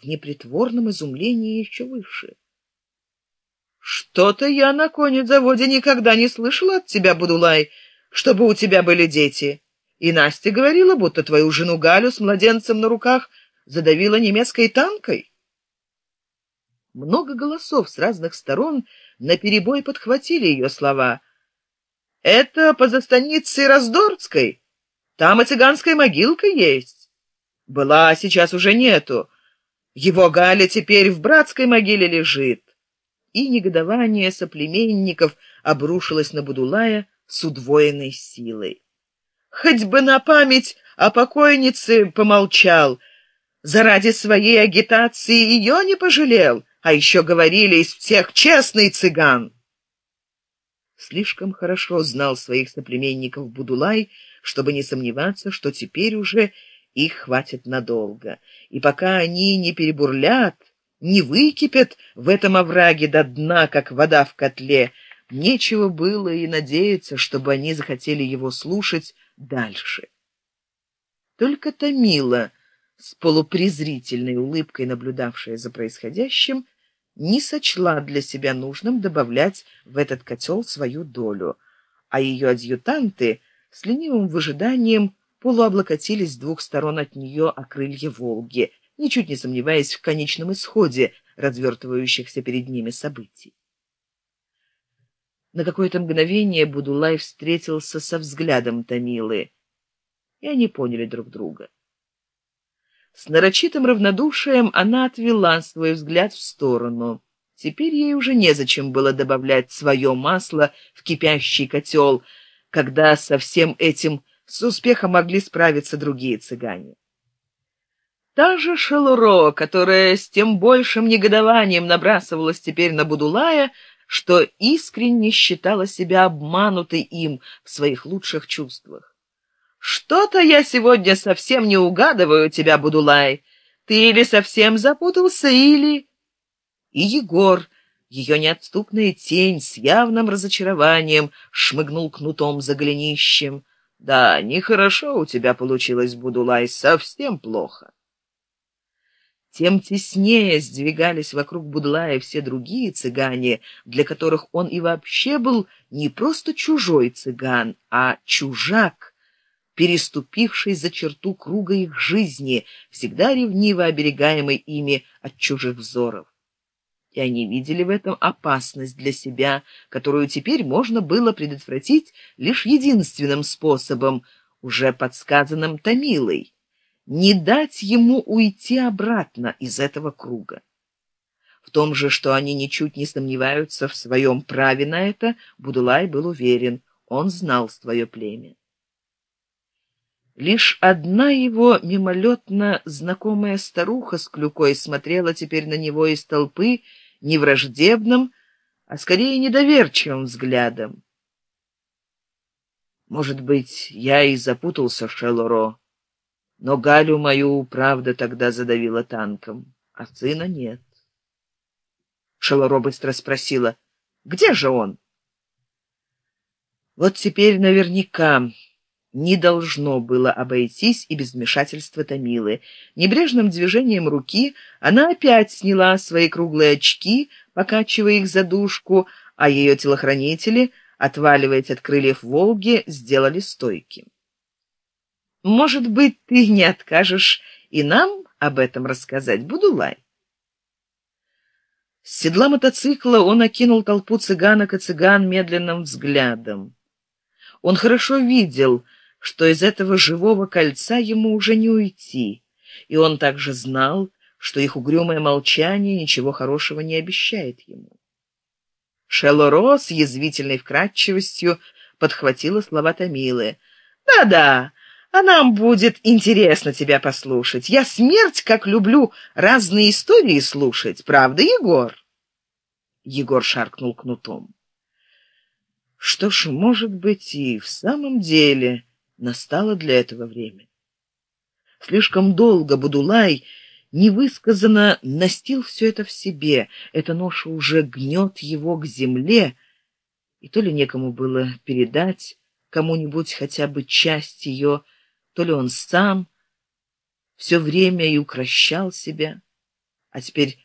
в непритворном изумлении еще выше. «Что-то я на конезаводе никогда не слышала от тебя, Будулай, чтобы у тебя были дети. И Настя говорила, будто твою жену Галю с младенцем на руках задавила немецкой танкой». Много голосов с разных сторон наперебой подхватили ее слова. «Это поза станицей Раздорской. Там и цыганская могилка есть. Была, а сейчас уже нету. Его Галя теперь в братской могиле лежит». И негодование соплеменников обрушилось на Будулая с удвоенной силой. «Хоть бы на память о покойнице помолчал!» Заради своей агитации ее не пожалел а еще говорили из всех честный цыган. Слишком хорошо знал своих соплеменников Будулай, чтобы не сомневаться, что теперь уже их хватит надолго. И пока они не перебурлят, не выкипят в этом овраге до дна, как вода в котле, нечего было и надеяться, чтобы они захотели его слушать дальше. Только Томила, с полупрезрительной улыбкой наблюдавшая за происходящим, не сочла для себя нужным добавлять в этот котел свою долю, а ее адъютанты с ленивым выжиданием полуоблокотились с двух сторон от нее о крылья Волги, ничуть не сомневаясь в конечном исходе развертывающихся перед ними событий. На какое-то мгновение Будулай встретился со взглядом Томилы, и они поняли друг друга. С нарочитым равнодушием она отвела свой взгляд в сторону. Теперь ей уже незачем было добавлять свое масло в кипящий котел, когда со всем этим с успехом могли справиться другие цыгане. Та же Шелуро, которая с тем большим негодованием набрасывалась теперь на Будулая, что искренне считала себя обманутой им в своих лучших чувствах. Что-то я сегодня совсем не угадываю тебя, Будулай. Ты или совсем запутался, или... И Егор, ее неотступная тень с явным разочарованием, шмыгнул кнутом за голенищем. Да, нехорошо у тебя получилось, Будулай, совсем плохо. Тем теснее сдвигались вокруг Будулая все другие цыгане, для которых он и вообще был не просто чужой цыган, а чужак — переступивший за черту круга их жизни, всегда ревниво оберегаемый ими от чужих взоров. И они видели в этом опасность для себя, которую теперь можно было предотвратить лишь единственным способом, уже подсказанным Томилой — не дать ему уйти обратно из этого круга. В том же, что они ничуть не сомневаются в своем праве на это, Будулай был уверен, он знал свое племя. Лишь одна его мимолетно знакомая старуха с клюкой смотрела теперь на него из толпы не враждебным, а скорее недоверчивым взглядом. Может быть, я и запутался, Шелоро, но Галю мою правда тогда задавила танком, а сына нет. Шелоро быстро спросила, где же он? Вот теперь наверняка не должно было обойтись и без вмешательства Томилы. Небрежным движением руки она опять сняла свои круглые очки, покачивая их за дужку, а ее телохранители, отваливаясь от крыльев Волги, сделали стойки. «Может быть, ты не откажешь и нам об этом рассказать, Будулай?» С седла мотоцикла он окинул толпу цыганок и цыган медленным взглядом. Он хорошо видел, что из этого живого кольца ему уже не уйти, и он также знал, что их угрюмое молчание ничего хорошего не обещает ему. Шелоро с язвительной вкрадчивостью подхватила слова Томилы. «Да-да, а нам будет интересно тебя послушать. Я смерть, как люблю разные истории слушать, правда, Егор?» Егор шаркнул кнутом. «Что ж, может быть, и в самом деле...» Настало для этого время. Слишком долго Будулай невысказанно настил все это в себе. Эта ноша уже гнет его к земле, и то ли некому было передать кому-нибудь хотя бы часть ее, то ли он сам все время и укращал себя. а теперь